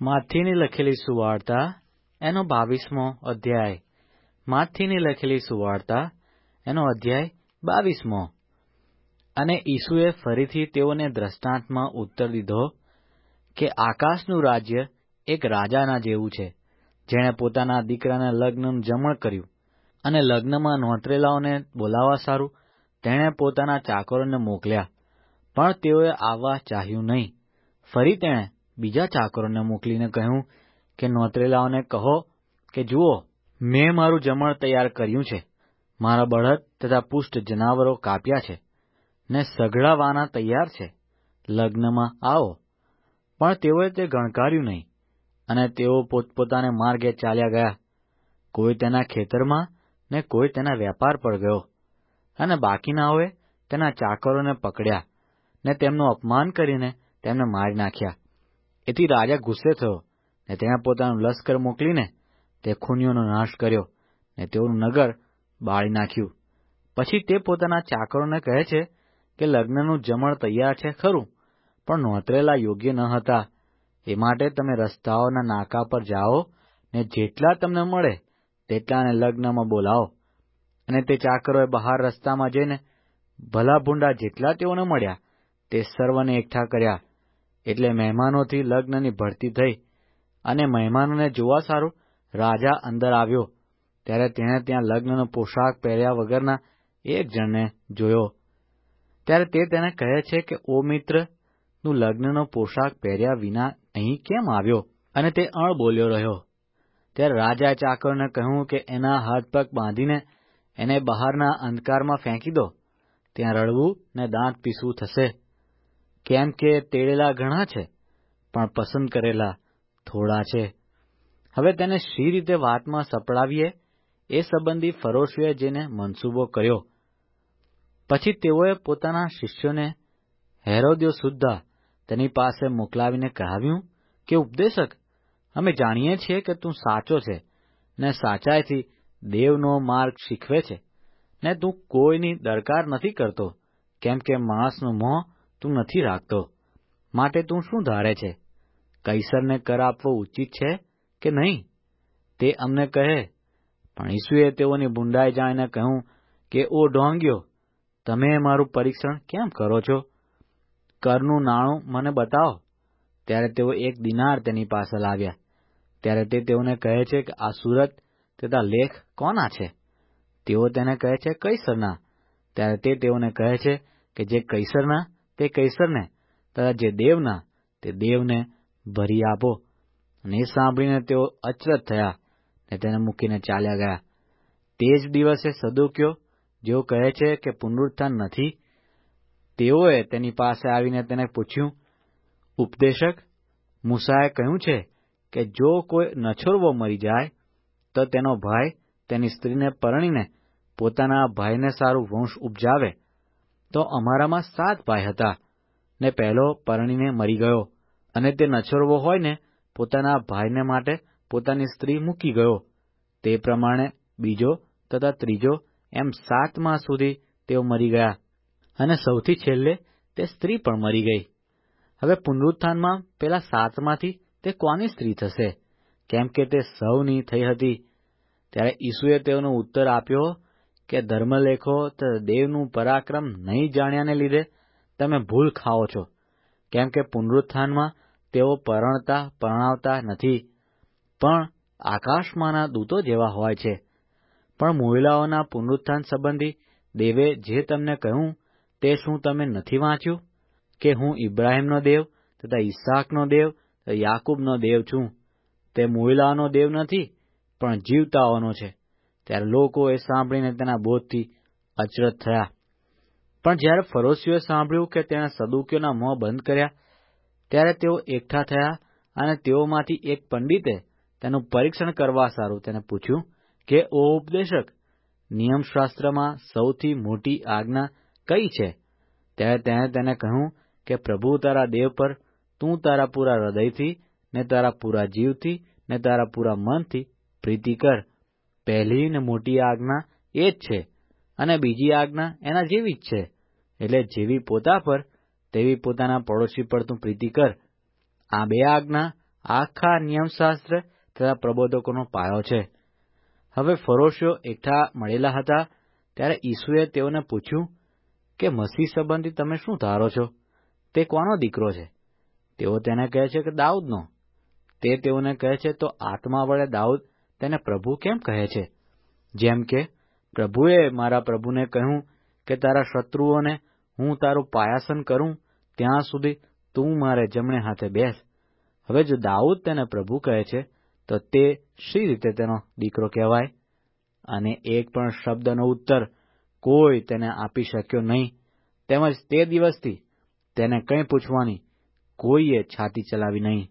માથીની લખેલી સુવાર્તા, એનો બાવીસમો અધ્યાય. માથીની લખેલી સુવાર્તા, એનો અધ્યાય બાવીસમો. અને ઈસુએ ફરીથી તેઓને દ્રષ્ટાંતમાં ઉત્તર દીધો કે આકાશનું રાજ્ય એક રાજાના જેવું છે, જેણે પોતાના દીકરાના લગ્નનું જમણ કર્યું અને લગ્નમાં નોતરેલાઓને બોલાવવા સારું, તેણે પોતાના ચાકરોને મોકલ્યા. પણ તેઓએ આવવા ચાહ્યું નહીં. ફરી તેણે બીજા ચાકરોને મોકલીને કહ્યું કે, નોતરેલાઓને કહો કે, જુઓ, મેં મારું જમણ તૈયાર કર્યું છે. મારા બળદ તથા પુષ્ટ જનાવરો કાપ્યા છે ને સઘળાવાના તૈયાર છે. લગ્નમાં આવો. પણ તેઓએ તે ગણકાર્યું નહીં અને તેઓ પોતપોતાને માર્ગે ચાલ્યા ગયા. કોઈ તેના ખેતરમાં ને કોઈ તેના વેપાર પર ગયો અને બાકીનાઓએ તેના ચાકરોને પકડ્યા ને તેમનું અપમાન કરીને તેમને મારી નાખ્યા. એથી રાજા ગુસ્સે થયો ને તેણે પોતાનું લશ્કર મોકલીને તે ખૂનીઓનો નાશ કર્યો ને તેઓનું નગર બાળી નાખ્યું. પછી તે પોતાના ચાકરોને કહે છે કે લગ્નનું જમણ તૈયાર છે, ખરું, પણ નોતરેલા યોગ્ય ન હતા. એ માટે તમે રસ્તાઓના નાકા પર જાઓ ને જેટલા તમને મળે તેટલાને લગ્નમાં બોલાવો. અને તે ચાકરોએ બહાર રસ્તામાં જઈને ભલા ભૂંડા જેટલા તેઓને મળ્યા, તે સર્વને એકઠા કર્યા. એટલે મહેમાનોથી લગ્નની ભરતી થઈ અને મહેમાનોને જોવા સારું, રાજા અંદર આવ્યો. ત્યારે તેણે ત્યાં લગ્નનો પોશાક પહેર્યા વગરના એક જણને જોયો. ત્યારે તે તેને કહે છે કે, ઓ મિત્ર, તું લગ્નનો પોશાક પહેર્યા વિના અહીં કેમ આવ્યો? અને તે અણ બોલ્યો રહ્યો. ત્યારે રાજા ચાકરને કહ્યું કે, એના હાથ પગ બાંધીને એને બહારના અંધકારમાં ફેંકી દો. ત્યાં રડવું ને દાંત પીસવું થશે. કેમ કે તેડેલા ઘણા છે, પણ પસંદ કરેલા થોડા છે. હવે તેને શી રીતે વાતમાં સપડાવીએ, એ સંબંધી ફરોશીએ જેને મનસૂબો કર્યો. પછી તેઓએ પોતાના શિષ્યોને હેરોદ્યો સુદ્ધા તેની પાસે મોકલાવીને કહાવ્યું કે, ઉપદેશક, અમે જાણીએ છીએ કે તું સાચો છે ને સાચાઈથી દેવનો માર્ગ શીખવે છે ને તું કોઈની દરકાર નથી કરતો, કેમ કે માણસનું મોં તું નથી રાખતો. માટે તું શું ધારે છે? કૈસરને કર આપવો ઉચિત છે કે નહીં? તે અમને કહે, પણ ઈસુએ તેઓની બુંડાઈ જાણીને કહ્યું કે, ઓ ઢોંગ્યો તમે મારું પરીક્ષણ કેમ કરો છો? કરનું નાણું મને બતાવો. ત્યારે તેઓ એક દિનાર તેની પાસે લાવ્યા ત્યારે તે તેઓને કહે છે કે, આ સુરત તથા લેખ કોના છે? તેઓ તેને કહે છે, કૈસરના. ત્યારે તે તેઓને કહે છે કે, જે કૈસરના તે કૈસરને, તથા જે દેવના, તે દેવને ભરી આપો. એ સાંભળીને તેઓ અચરત થયા ને તેને મૂકીને ચાલ્યા ગયા. તે જ દિવસે સદુક્યો જેઓ કહે છે કે પુનરુત્થાન નથી, તેઓએ તેની પાસે આવીને તેને પૂછ્યું, ઉપદેશક, મૂસાએ કહ્યું છે કે જો કોઈ નછોરવો મરી જાય, તો તેનો ભાઈ તેની સ્ત્રીને પરણીને પોતાના ભાઈને સારું વંશ ઉપજાવે. તો અમારામાં સાત ભાઈ હતા. ને પહેલો પરણીને મરી ગયો અને તે નછોરવો હોય ને પોતાના ભાઈને માટે પોતાની સ્ત્રી મૂકી ગયો. તે પ્રમાણે બીજો તથા ત્રીજો એમ સાતમા સુધી તેઓ મરી ગયા અને સૌથી છેલ્લે તે સ્ત્રી પણ મરી ગઈ. હવે પુનરુત્થાનમાં પેલા સાતમાંથી તે કોની સ્ત્રી થશે? કેમ કે તે સૌની થઈ હતી. ત્યારે ઈસુએ તેઓનો ઉત્તર આપ્યો કે ધર્મલેખો તો દેવનું પરાક્રમ નહીં જાણ્યાને લીધે તમે ભૂલ ખાઓ છો. કેમ કે પુનરુત્થાનમાં તેઓ પરણતા, પરણાવતા નથી. પણ આકાશમાંના દૂતો જેવા હોય છે. પણ મહિલાઓના પુનરુત્થાન સંબંધી દેવે જે તમને કહ્યું તે શું તમે નથી વાંચ્યું? કે હું ઇબ્રાહીમનો દેવ તથા ઈસાકનો દેવ તથા યાકૂબનો દેવ છું? તે મહિલાઓનો દેવ નથી, પણ જીવતાઓનો છે. ત્યારે લોકો એ સાંભળીને તેના બોધથી અચરત થયા. પણ જ્યારે ફરોશીઓએ સાંભળ્યું કે તેણે સદુકીઓના મોં બંધ કર્યા, ત્યારે તેઓ એકઠા થયા અને તેઓમાંથી એક પંડિતે તેનું પરીક્ષણ કરવા સારું તેને પૂછ્યું કે, ઓ ઉપદેશક, નિયમશાસ્ત્રમાં સૌથી મોટી આજ્ઞા કઈ છે? ત્યારે તેણે તેને કહ્યું કે, પ્રભુ તારા દેવ પર, તું તારા પૂરા હૃદયથી ને તારા પૂરા જીવથી ને તારા પૂરા મનથી પ્રીતિ કર. પહેલી ને મોટી આજ્ઞા એ જ છે અને બીજી આજ્ઞા એના જેવી જ છે. એટલે જેવી પોતા પર, તેવી પોતાના પડોશી પર તું પ્રીતિ કર. આ બે આજ્ઞા આખા નિયમશાસ્ત્ર તથા પ્રબોધકોનો પાયો છે. હવે ફરોશીઓ એકઠા મળેલા હતા ત્યારે ઈસુએ તેઓને પૂછ્યું કે મસીહ સંબંધી તમે શું ધારો છો? તે કોનો દીકરો છે? તેઓ તેને કહે છે કે દાઉદનો. તે તેઓને કહે છે તો આત્મા વડે દાઉદ તેને પ્રભુ કેમ કહે છે? જેમ કે, પ્રભુએ મારા પ્રભુને કહ્યું કે તારા શત્રુઓને હું તારું પાયાસન કરું, ત્યાં સુધી તું મારે જમણે હાથે બેસ. હવે જો દાઉદ તેને પ્રભુ કહે છે, તો તે શી રીતે તેનો દીકરો કહેવાય? અને એક પણ શબ્દનો ઉત્તર કોઈ તેને આપી શક્યો નહીં. તેમજ તે દિવસથી તેને કંઈ પૂછવાની કોઈએ છાતી ચલાવી નહીં.